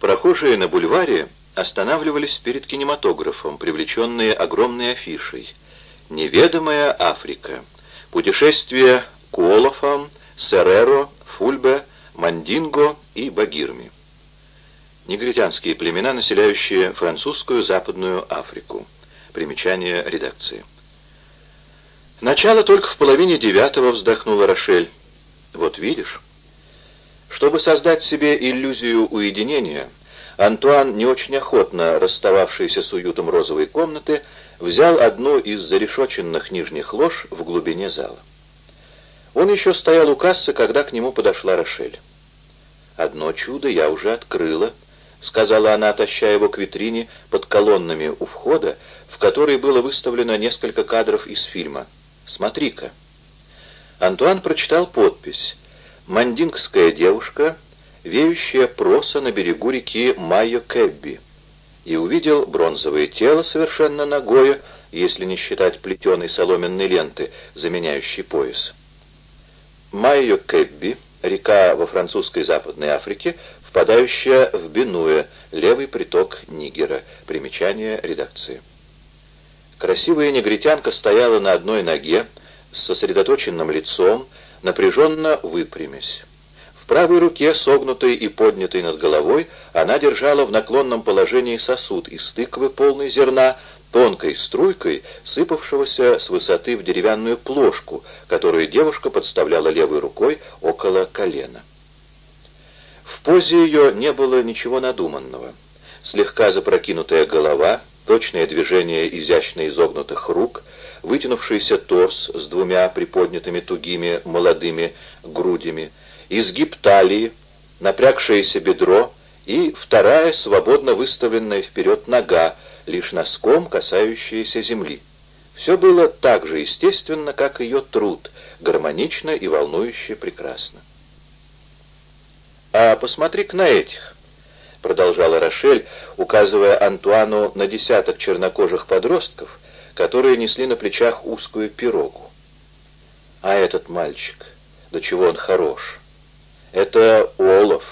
Прохожие на бульваре останавливались перед кинематографом, привлеченные огромной афишей. «Неведомая Африка. Путешествие к Уолофам, Сереро, Фульбе, Мандинго и Багирми». Негритянские племена, населяющие французскую Западную Африку. Примечание редакции. Начало только в половине девятого вздохнула Рошель. Вот видишь. Чтобы создать себе иллюзию уединения, Антуан, не очень охотно расстававшийся с уютом розовой комнаты, взял одну из зарешоченных нижних лож в глубине зала. Он еще стоял у кассы, когда к нему подошла Рошель. «Одно чудо я уже открыла», — сказала она, таща его к витрине под колоннами у входа, в которой было выставлено несколько кадров из фильма. «Смотри-ка». Антуан прочитал подпись «Мандингская девушка, веющая просо на берегу реки Майо-Кэбби» и увидел бронзовое тело совершенно нагое, если не считать плетеной соломенной ленты, заменяющей пояс. Майо-Кэбби, река во французской Западной Африке, впадающая в Бенуэ, левый приток Нигера. Примечание редакции. Красивая негритянка стояла на одной ноге, с сосредоточенным лицом, напряженно выпрямясь. В правой руке, согнутой и поднятой над головой, она держала в наклонном положении сосуд из тыквы, полный зерна, тонкой струйкой, сыпавшегося с высоты в деревянную плошку, которую девушка подставляла левой рукой около колена. В позе ее не было ничего надуманного. Слегка запрокинутая голова, точное движение изящно изогнутых рук, вытянувшийся торс с двумя приподнятыми тугими молодыми грудями, изгиб талии, напрягшееся бедро и вторая свободно выставленная вперед нога, лишь носком касающаяся земли. Все было так же естественно, как ее труд, гармонично и волнующе прекрасно. «А посмотри-ка на этих», — продолжала Рошель, указывая Антуану на десяток чернокожих подростков, которые несли на плечах узкую пирогу. «А этот мальчик, до чего он хорош! Это Олов.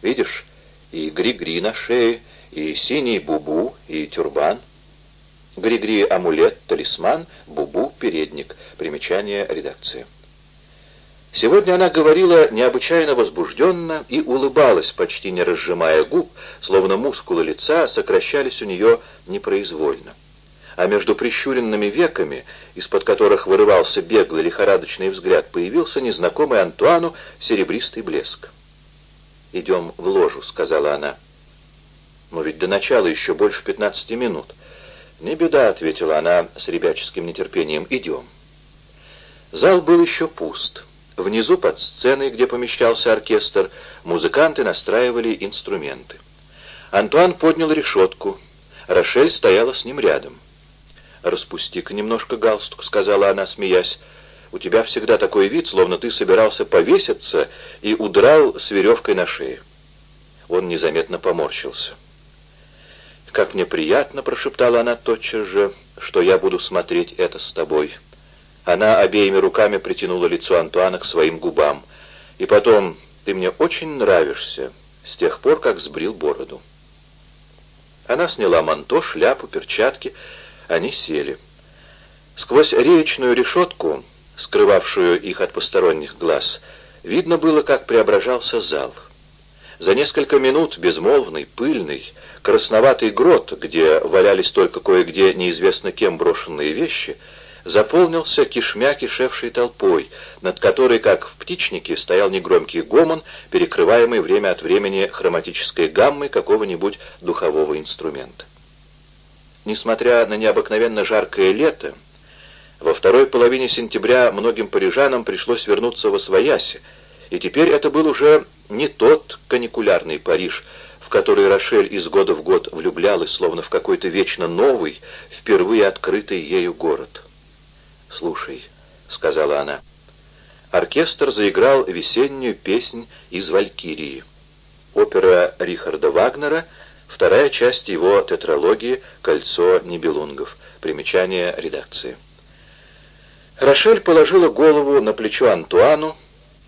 Видишь, и гри-гри на шее, и синий бубу, и тюрбан. Гри-гри — амулет, талисман, бубу — передник. Примечание редакции. Сегодня она говорила необычайно возбужденно и улыбалась, почти не разжимая губ, словно мускулы лица сокращались у нее непроизвольно. А между прищуренными веками, из-под которых вырывался беглый лихорадочный взгляд, появился незнакомый Антуану серебристый блеск. «Идем в ложу», — сказала она. «Но ведь до начала еще больше пятнадцати минут». «Не беда», — ответила она с ребяческим нетерпением. «Идем». Зал был еще пуст. Внизу, под сценой, где помещался оркестр, музыканты настраивали инструменты. Антуан поднял решетку. Рошель стояла с ним рядом. «Распусти-ка немножко галстук», — сказала она, смеясь. «У тебя всегда такой вид, словно ты собирался повеситься и удрал с веревкой на шее». Он незаметно поморщился. «Как мне приятно», — прошептала она тотчас же, — «что я буду смотреть это с тобой». Она обеими руками притянула лицо Антуана к своим губам. «И потом, ты мне очень нравишься, с тех пор, как сбрил бороду». Она сняла манто, шляпу, перчатки. Они сели. Сквозь реечную решетку, скрывавшую их от посторонних глаз, видно было, как преображался зал. За несколько минут безмолвный, пыльный, красноватый грот, где валялись только кое-где неизвестно кем брошенные вещи — заполнился кишмя кишевшей толпой, над которой, как в птичнике, стоял негромкий гомон, перекрываемый время от времени хроматической гаммой какого-нибудь духового инструмента. Несмотря на необыкновенно жаркое лето, во второй половине сентября многим парижанам пришлось вернуться во Освояси, и теперь это был уже не тот каникулярный Париж, в который Рошель из года в год влюблялась, словно в какой-то вечно новый, впервые открытый ею город. «Слушай», — сказала она. Оркестр заиграл весеннюю песнь из «Валькирии». Опера Рихарда Вагнера, вторая часть его тетралогии «Кольцо Нибелунгов». Примечание редакции. Рошель положила голову на плечо Антуану,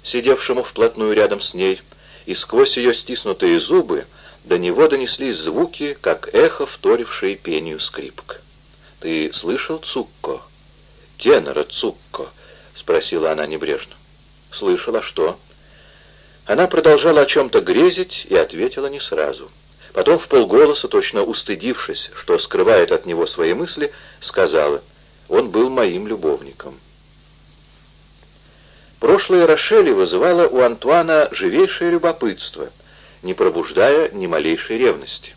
сидевшему вплотную рядом с ней, и сквозь ее стиснутые зубы до него донеслись звуки, как эхо, вторившие пению скрипок. «Ты слышал Цукко?» «Тенора Цукко?» — спросила она небрежно. «Слышала, что?» Она продолжала о чем-то грезить и ответила не сразу. Потом в полголоса, точно устыдившись, что скрывает от него свои мысли, сказала, «Он был моим любовником». Прошлое Рошели вызывало у Антуана живейшее любопытство, не пробуждая ни малейшей ревности.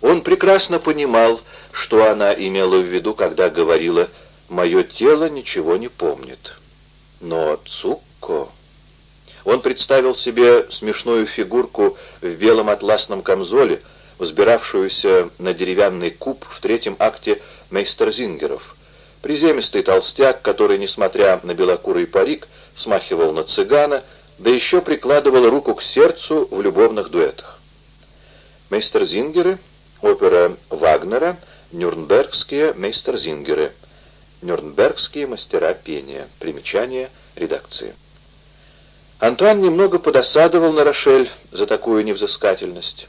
Он прекрасно понимал, что она имела в виду, когда говорила «моё тело ничего не помнит». Но Цукко... Он представил себе смешную фигурку в белом атласном камзоле, взбиравшуюся на деревянный куб в третьем акте Мейстерзингеров. Приземистый толстяк, который, несмотря на белокурый парик, смахивал на цыгана, да еще прикладывал руку к сердцу в любовных дуэтах. Мейстерзингеры, опера Вагнера, Нюрнбергские мейстерзингеры, Нюрнбергские мастера пения. Примечание редакции. Антуан немного подосадовал на Рошель за такую невзыскательность.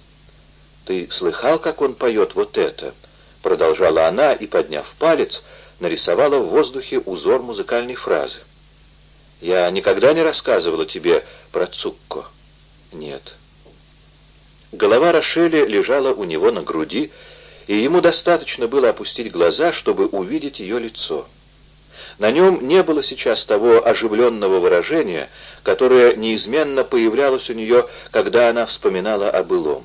«Ты слыхал, как он поет вот это?» Продолжала она и, подняв палец, нарисовала в воздухе узор музыкальной фразы. «Я никогда не рассказывала тебе про Цукко?» «Нет». Голова Рошели лежала у него на груди, и ему достаточно было опустить глаза, чтобы увидеть ее лицо. На нем не было сейчас того оживленного выражения, которое неизменно появлялось у нее, когда она вспоминала о былом.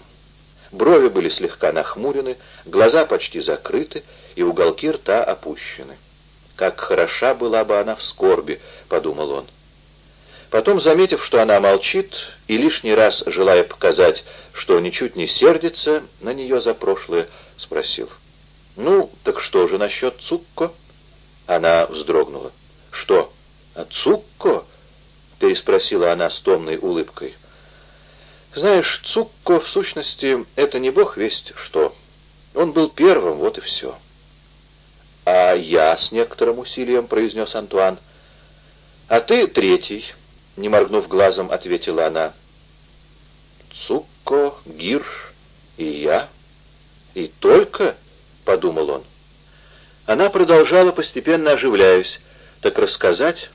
Брови были слегка нахмурены, глаза почти закрыты, и уголки рта опущены. «Как хороша была бы она в скорби», — подумал он. Потом, заметив, что она молчит, и лишний раз желая показать, что ничуть не сердится на нее за прошлое, спросил. «Ну, так что же насчет Цукко?» Она вздрогнула. «Что? А Цукко?» — переспросила она с томной улыбкой. «Знаешь, Цукко, в сущности, это не бог весть что. Он был первым, вот и все». «А я с некоторым усилием», — произнес Антуан. «А ты третий», — не моргнув глазом, ответила она. «Цукко, Гирш и я. И только», — подумал он. Она продолжала, постепенно оживляясь. «Так рассказать?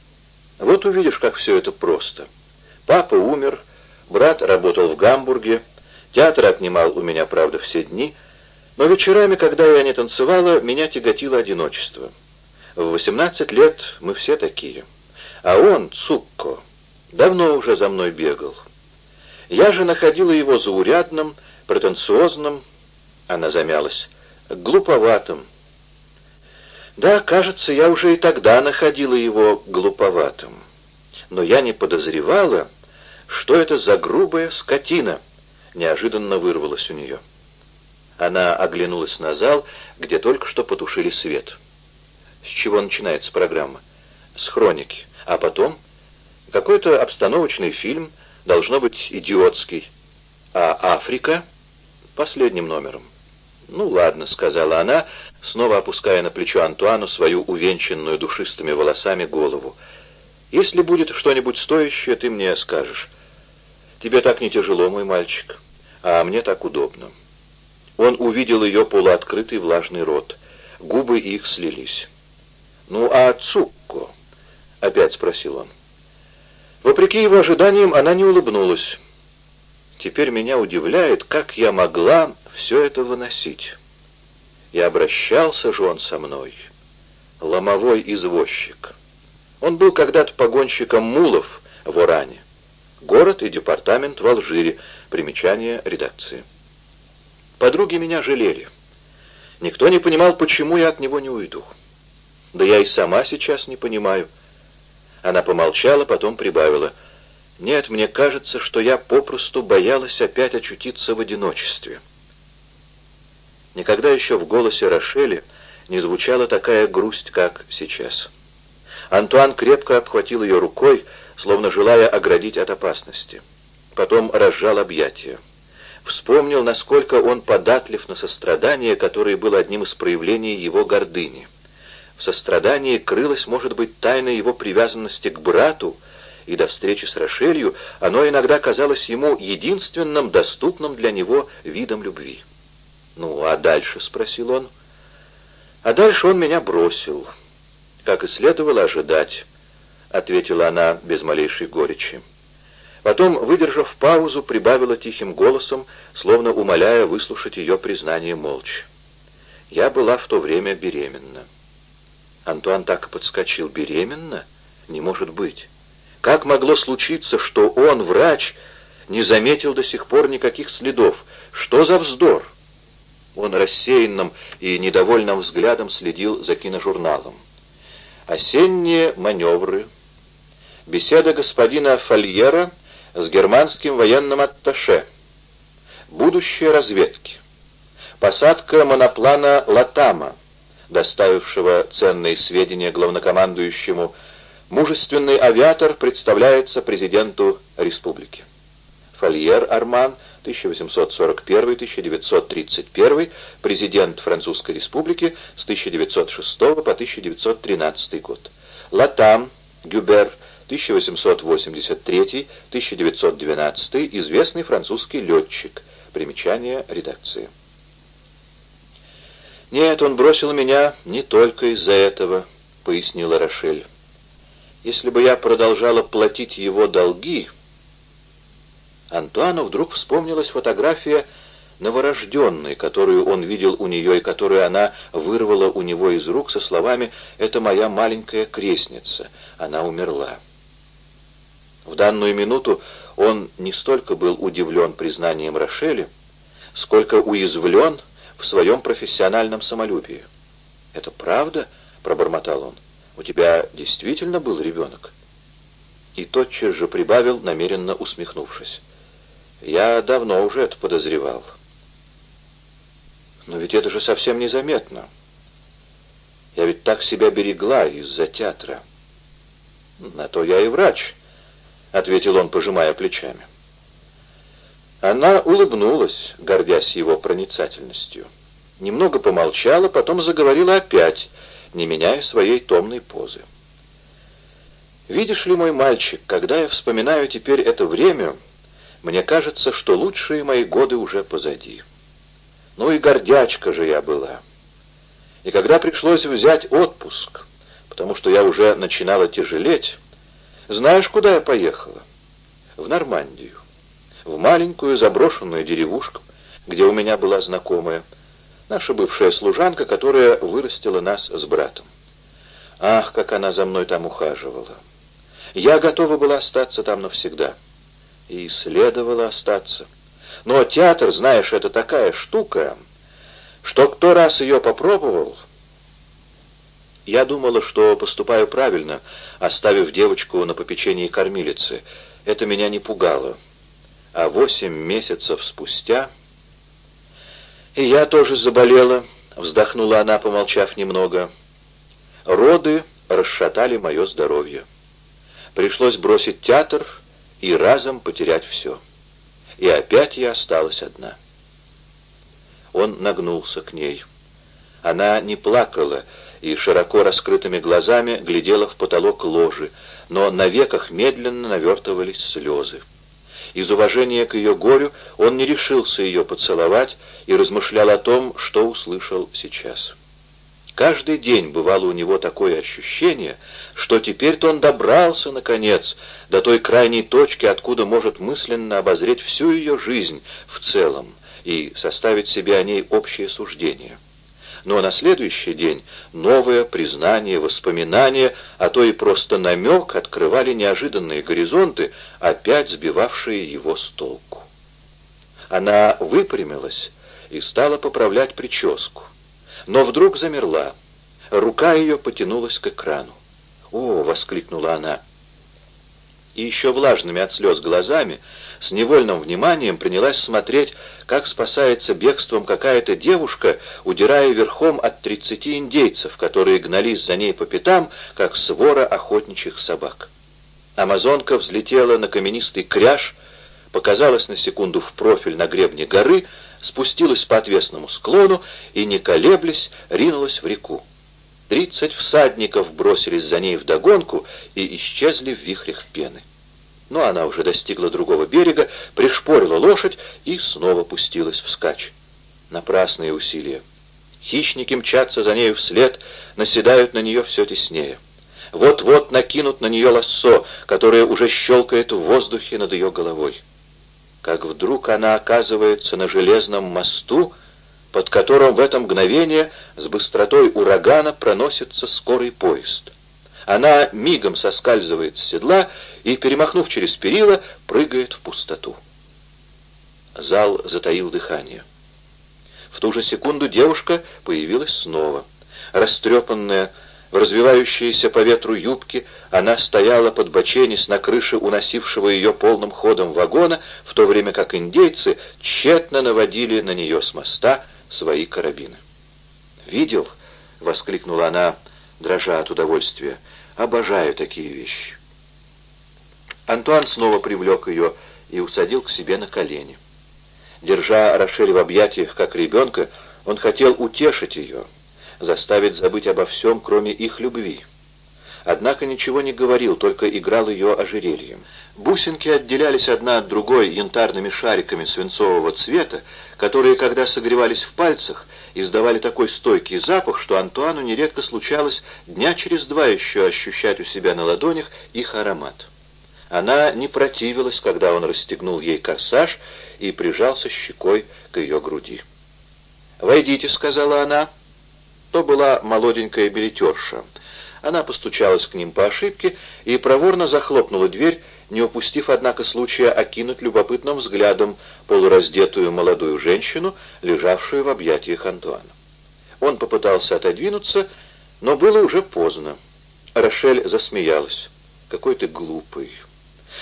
Вот увидишь, как все это просто. Папа умер, брат работал в Гамбурге, театр отнимал у меня, правда, все дни, но вечерами, когда я не танцевала, меня тяготило одиночество. В 18 лет мы все такие. А он, Цукко, давно уже за мной бегал. Я же находила его заурядным, претенциозным, она замялась, глуповатым, да, кажется, я уже и тогда находила его глуповатым. Но я не подозревала, что это за грубая скотина, неожиданно вырвалась у нее. Она оглянулась на зал, где только что потушили свет. С чего начинается программа? С хроники. А потом? Какой-то обстановочный фильм, должно быть идиотский. А Африка? Последним номером. «Ну ладно», — сказала она, снова опуская на плечо Антуану свою увенчанную душистыми волосами голову. «Если будет что-нибудь стоящее, ты мне скажешь. Тебе так не тяжело, мой мальчик, а мне так удобно». Он увидел ее полуоткрытый влажный рот. Губы их слились. «Ну, а Цукко?» — опять спросил он. Вопреки его ожиданиям, она не улыбнулась. «Теперь меня удивляет, как я могла все это выносить». И обращался же он со мной. Ломовой извозчик. Он был когда-то погонщиком мулов в Уране. Город и департамент в Алжире. Примечание редакции. Подруги меня жалели. Никто не понимал, почему я от него не уйду. Да я и сама сейчас не понимаю. Она помолчала, потом прибавила. Нет, мне кажется, что я попросту боялась опять очутиться в одиночестве. Никогда еще в голосе Рошели не звучала такая грусть, как сейчас. Антуан крепко обхватил ее рукой, словно желая оградить от опасности. Потом разжал объятия. Вспомнил, насколько он податлив на сострадание, которое было одним из проявлений его гордыни. В сострадании крылась, может быть, тайна его привязанности к брату и до встречи с Рошелью оно иногда казалось ему единственным доступным для него видом любви. «Ну, а дальше?» — спросил он. «А дальше он меня бросил, как и следовало ожидать», — ответила она без малейшей горечи. Потом, выдержав паузу, прибавила тихим голосом, словно умоляя выслушать ее признание молча. «Я была в то время беременна». Антуан так и подскочил. «Беременна? Не может быть. Как могло случиться, что он, врач, не заметил до сих пор никаких следов? Что за вздор?» Он рассеянным и недовольным взглядом следил за киножурналом. «Осенние маневры», Беседа господина Фольера с германским военным атташе. Будущее разведки. Посадка моноплана «Латама», доставившего ценные сведения главнокомандующему, мужественный авиатор представляется президенту республики. Фольер Арман, 1841-1931, президент Французской республики с 1906 по 1913 год. Латам, Гюбер, 1883-1912, известный французский летчик. Примечание редакции. «Нет, он бросил меня не только из-за этого», — пояснила Рошель. «Если бы я продолжала платить его долги...» Антуану вдруг вспомнилась фотография новорожденной, которую он видел у нее и которую она вырвала у него из рук со словами «Это моя маленькая крестница, она умерла». В данную минуту он не столько был удивлен признанием Рошели, сколько уязвлен в своем профессиональном самолюбии. «Это правда?» — пробормотал он. «У тебя действительно был ребенок?» И тотчас же прибавил, намеренно усмехнувшись. «Я давно уже это подозревал». «Но ведь это же совсем незаметно. Я ведь так себя берегла из-за театра. На то я и врач» ответил он, пожимая плечами. Она улыбнулась, гордясь его проницательностью. Немного помолчала, потом заговорила опять, не меняя своей томной позы. «Видишь ли, мой мальчик, когда я вспоминаю теперь это время, мне кажется, что лучшие мои годы уже позади. Ну и гордячка же я была. И когда пришлось взять отпуск, потому что я уже начинала тяжелеть, знаешь, куда я поехала? В Нормандию. В маленькую заброшенную деревушку, где у меня была знакомая, наша бывшая служанка, которая вырастила нас с братом. Ах, как она за мной там ухаживала. Я готова была остаться там навсегда. И следовало остаться. Но театр, знаешь, это такая штука, что кто раз ее попробовал, я думала, что поступаю правильно, оставив девочку на попечении кормилицы. Это меня не пугало. А восемь месяцев спустя... И я тоже заболела, вздохнула она, помолчав немного. Роды расшатали мое здоровье. Пришлось бросить театр и разом потерять все. И опять я осталась одна. Он нагнулся к ней. Она не плакала, и широко раскрытыми глазами глядела в потолок ложи, но на веках медленно навертывались слезы. Из уважения к ее горю он не решился ее поцеловать и размышлял о том, что услышал сейчас. Каждый день бывало у него такое ощущение, что теперь-то он добрался, наконец, до той крайней точки, откуда может мысленно обозреть всю ее жизнь в целом и составить себе о ней общее суждение но на следующий день новое признание, воспоминания, а то и просто намек открывали неожиданные горизонты, опять сбивавшие его с толку. Она выпрямилась и стала поправлять прическу, но вдруг замерла. Рука ее потянулась к экрану. «О!» — воскликнула она. И еще влажными от слез глазами, с невольным вниманием принялась смотреть как спасается бегством какая-то девушка, удирая верхом от тридцати индейцев, которые гнались за ней по пятам, как свора охотничьих собак. Амазонка взлетела на каменистый кряж, показалась на секунду в профиль на гребне горы, спустилась по отвесному склону и, не колеблясь, ринулась в реку. Тридцать всадников бросились за ней вдогонку и исчезли в вихрях пены. Но она уже достигла другого берега, пришпорила лошадь и снова пустилась вскачь. Напрасные усилия. Хищники мчатся за нею вслед, наседают на нее все теснее. Вот-вот накинут на нее лассо, которое уже щелкает в воздухе над ее головой. Как вдруг она оказывается на железном мосту, под которым в это мгновение с быстротой урагана проносится скорый поезд. Она мигом соскальзывает с седла и, перемахнув через перила, прыгает в пустоту. Зал затаил дыхание. В ту же секунду девушка появилась снова. Растрепанная, в развивающейся по ветру юбке, она стояла под боченись на крыше уносившего ее полным ходом вагона, в то время как индейцы тщетно наводили на нее с моста свои карабины. «Видел?» — воскликнула она, дрожа от удовольствия. «Обожаю такие вещи». Антуан снова привлек ее и усадил к себе на колени. Держа Рошель в объятиях, как ребенка, он хотел утешить ее, заставить забыть обо всем, кроме их любви. Однако ничего не говорил, только играл ее ожерельем. Бусинки отделялись одна от другой янтарными шариками свинцового цвета, которые, когда согревались в пальцах, издавали такой стойкий запах, что Антуану нередко случалось дня через два еще ощущать у себя на ладонях их аромат. Она не противилась, когда он расстегнул ей корсаж и прижался щекой к ее груди. «Войдите», — сказала она. То была молоденькая билетерша. Она постучалась к ним по ошибке и проворно захлопнула дверь, не упустив, однако, случая окинуть любопытным взглядом полураздетую молодую женщину, лежавшую в объятиях Антуана. Он попытался отодвинуться, но было уже поздно. Рошель засмеялась. «Какой ты глупый!»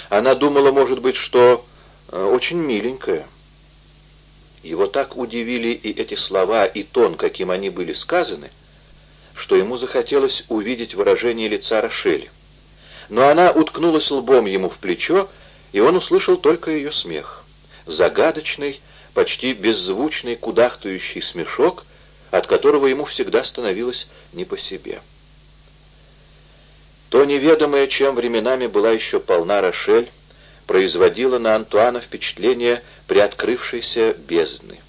Она думала, может быть, что э, очень миленькая. Его так удивили и эти слова, и тон, каким они были сказаны, что ему захотелось увидеть выражение лица Рошели. Но она уткнулась лбом ему в плечо, и он услышал только ее смех. Загадочный, почти беззвучный, кудахтающий смешок, от которого ему всегда становилось не по себе. То неведомое, чем временами была еще полна Рошель, производило на Антуана впечатление приоткрывшейся бездны.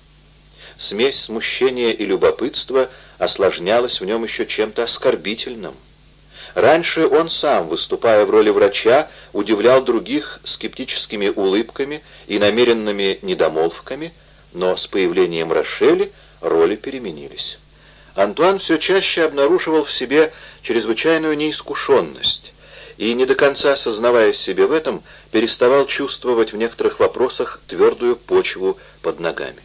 Смесь смущения и любопытства осложнялась в нем еще чем-то оскорбительным. Раньше он сам, выступая в роли врача, удивлял других скептическими улыбками и намеренными недомолвками, но с появлением Рошели роли переменились. Антуан все чаще обнаруживал в себе чрезвычайную неискушенность и, не до конца сознавая себе в этом, переставал чувствовать в некоторых вопросах твердую почву под ногами.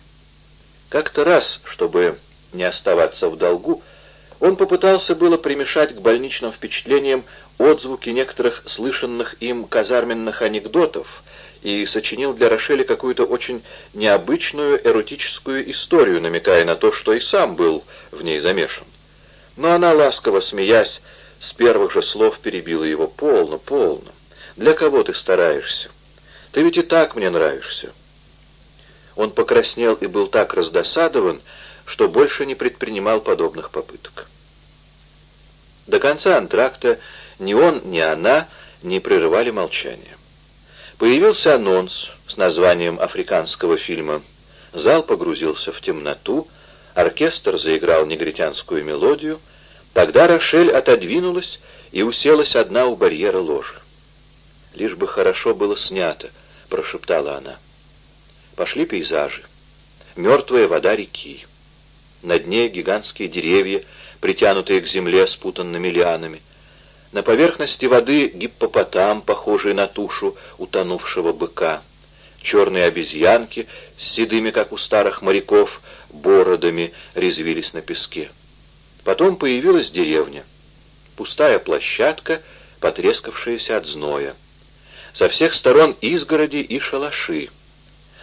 Как-то раз, чтобы не оставаться в долгу, он попытался было примешать к больничным впечатлениям отзвуки некоторых слышанных им казарменных анекдотов и сочинил для Рошели какую-то очень необычную эротическую историю, намекая на то, что и сам был в ней замешан. Но она, ласково смеясь, с первых же слов перебила его «Полно, полно. Для кого ты стараешься? Ты ведь и так мне нравишься». Он покраснел и был так раздосадован, что больше не предпринимал подобных попыток. До конца антракта ни он, ни она не прерывали молчания. Появился анонс с названием африканского фильма. Зал погрузился в темноту, оркестр заиграл негритянскую мелодию, тогда Рошель отодвинулась и уселась одна у барьера ложи. «Лишь бы хорошо было снято», — прошептала она. Пошли пейзажи. Мертвая вода реки. На дне гигантские деревья, притянутые к земле спутанными лианами. На поверхности воды гиппопотам, похожий на тушу утонувшего быка. Черные обезьянки с седыми, как у старых моряков, бородами резвились на песке. Потом появилась деревня. Пустая площадка, потрескавшаяся от зноя. Со всех сторон изгороди и шалаши.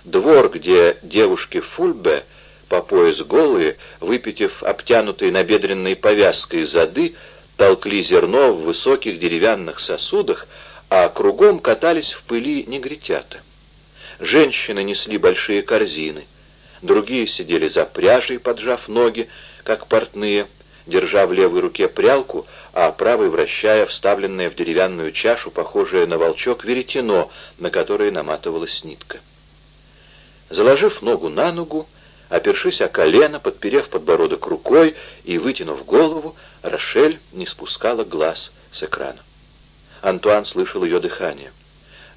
Двор, где девушки Фульбе, по пояс голые, выпитив обтянутые набедренной повязкой зады, толкли зерно в высоких деревянных сосудах, а кругом катались в пыли негритята. Женщины несли большие корзины, другие сидели за пряжей, поджав ноги, как портные, держа в левой руке прялку, а правой вращая вставленное в деревянную чашу, похожее на волчок, веретено, на которое наматывалась нитка. Заложив ногу на ногу, опершись о колено, подперев подбородок рукой и вытянув голову, Рошель не спускала глаз с экрана. Антуан слышал ее дыхание.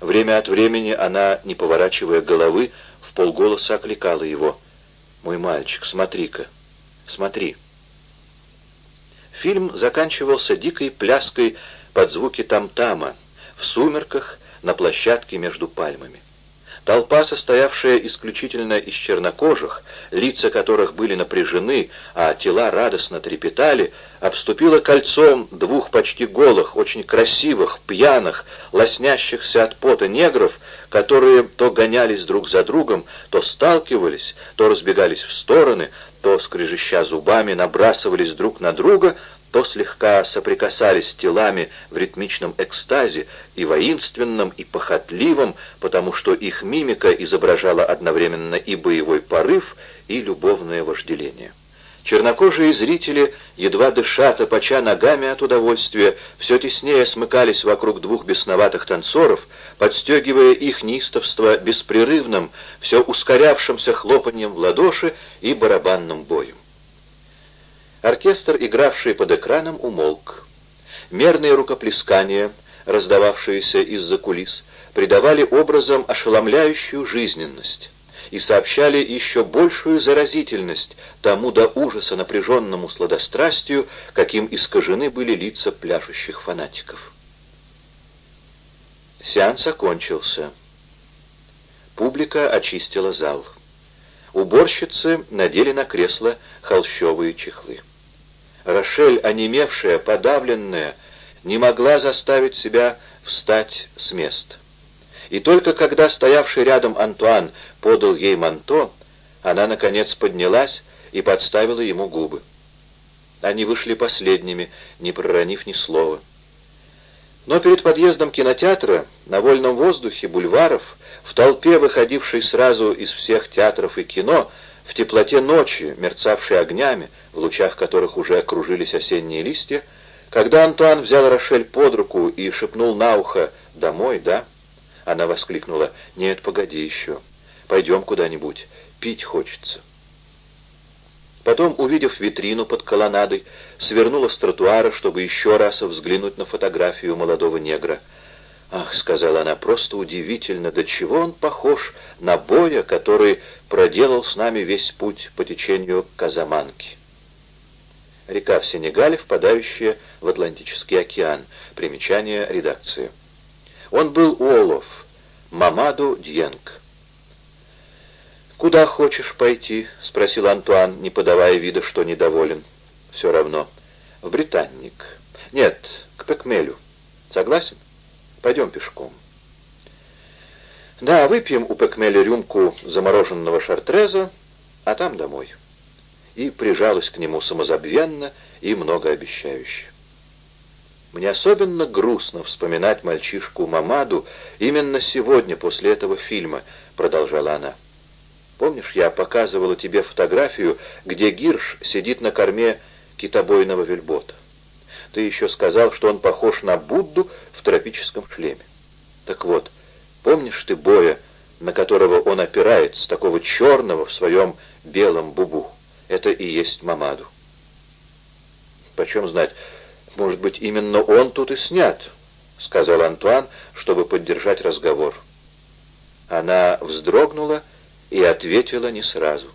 Время от времени она, не поворачивая головы, в полголоса окликала его. «Мой мальчик, смотри-ка, смотри». Фильм заканчивался дикой пляской под звуки там-тама, в сумерках, на площадке между пальмами. Толпа, состоявшая исключительно из чернокожих, лица которых были напряжены, а тела радостно трепетали, обступила кольцом двух почти голых, очень красивых, пьяных, лоснящихся от пота негров, которые то гонялись друг за другом, то сталкивались, то разбегались в стороны, то, скрежеща зубами, набрасывались друг на друга, то слегка соприкасались телами в ритмичном экстазе и воинственном, и похотливом, потому что их мимика изображала одновременно и боевой порыв, и любовное вожделение. Чернокожие зрители, едва дыша, топача ногами от удовольствия, все теснее смыкались вокруг двух бесноватых танцоров, подстегивая их неистовство беспрерывным, все ускорявшимся хлопаньем в ладоши и барабанным боем. Оркестр, игравший под экраном, умолк. Мерные рукоплескания, раздававшиеся из-за кулис, придавали образом ошеломляющую жизненность и сообщали еще большую заразительность тому до ужаса напряженному сладострастию, каким искажены были лица пляшущих фанатиков. Сеанс окончился. Публика очистила зал. Уборщицы надели на кресло холщовые чехлы. Рошель, онемевшая, подавленная, не могла заставить себя встать с места. И только когда стоявший рядом Антуан подал ей манто, она, наконец, поднялась и подставила ему губы. Они вышли последними, не проронив ни слова. Но перед подъездом кинотеатра, на вольном воздухе бульваров, в толпе, выходившей сразу из всех театров и кино, в теплоте ночи, мерцавшей огнями, в лучах которых уже окружились осенние листья, когда Антуан взял Рошель под руку и шепнул на ухо «Домой, да?» Она воскликнула «Нет, погоди еще. Пойдем куда-нибудь. Пить хочется». Потом, увидев витрину под колоннадой, свернула с тротуара, чтобы еще раз взглянуть на фотографию молодого негра. «Ах», — сказала она, — «просто удивительно, до чего он похож на Боя, который проделал с нами весь путь по течению Казаманки» река в Сенегале, впадающая в Атлантический океан. Примечание редакции. Он был Уолов, Мамаду Дьенг. «Куда хочешь пойти?» — спросил Антуан, не подавая вида, что недоволен. «Все равно. В Британник. Нет, к Пекмелю. Согласен? Пойдем пешком». «Да, выпьем у Пекмеля рюмку замороженного шартреза, а там домой» и прижалась к нему самозабвенно и многообещающе. Мне особенно грустно вспоминать мальчишку Мамаду именно сегодня, после этого фильма, продолжала она. Помнишь, я показывала тебе фотографию, где Гирш сидит на корме китобойного вельбота? Ты еще сказал, что он похож на Будду в тропическом шлеме. Так вот, помнишь ты Боя, на которого он опирается, такого черного в своем белом бубу? это и есть Мамаду. Почем знать, может быть, именно он тут и снят, сказал Антуан, чтобы поддержать разговор. Она вздрогнула и ответила не сразу.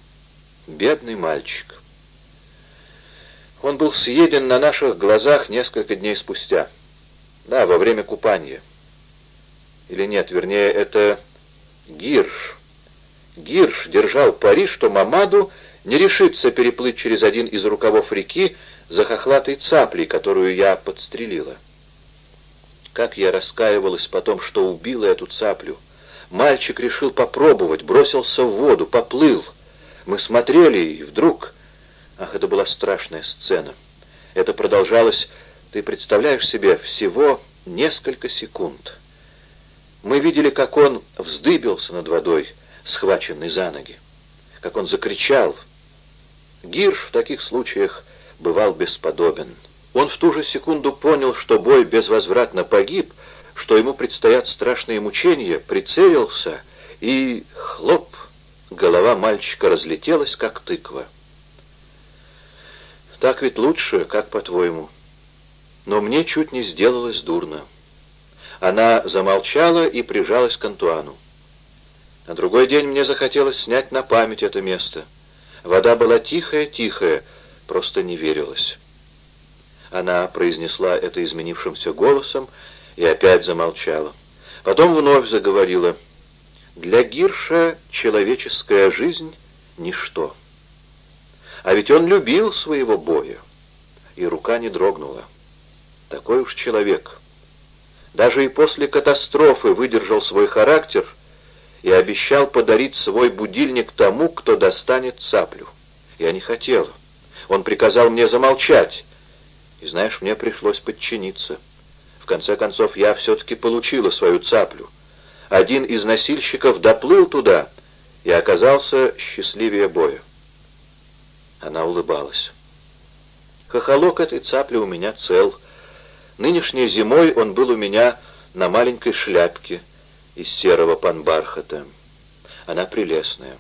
Бедный мальчик. Он был съеден на наших глазах несколько дней спустя. Да, во время купания. Или нет, вернее, это Гирш. Гирш держал пари, что Мамаду не решится переплыть через один из рукавов реки за хохлатой цаплей, которую я подстрелила. Как я раскаивалась потом, что убила эту цаплю. Мальчик решил попробовать, бросился в воду, поплыл. Мы смотрели, и вдруг... Ах, это была страшная сцена. Это продолжалось, ты представляешь себе, всего несколько секунд. Мы видели, как он вздыбился над водой, схваченный за ноги, как он закричал — Гирш в таких случаях бывал бесподобен. Он в ту же секунду понял, что бой безвозвратно погиб, что ему предстоят страшные мучения, прицелился и хлоп, голова мальчика разлетелась, как тыква. Так ведь лучше, как по-твоему? Но мне чуть не сделалось дурно. Она замолчала и прижалась к Антуану. На другой день мне захотелось снять на память это место. Вода была тихая-тихая, просто не верилось. Она произнесла это изменившимся голосом и опять замолчала. Потом вновь заговорила. «Для Гирша человеческая жизнь — ничто. А ведь он любил своего боя». И рука не дрогнула. Такой уж человек. Даже и после катастрофы выдержал свой характер и обещал подарить свой будильник тому, кто достанет цаплю. Я не хотела. Он приказал мне замолчать, и, знаешь, мне пришлось подчиниться. В конце концов, я все-таки получила свою цаплю. Один из носильщиков доплыл туда и оказался счастливее боя. Она улыбалась. Хохолок этой цапли у меня цел. Нынешней зимой он был у меня на маленькой шляпке из серого панбархата. Она прелестная.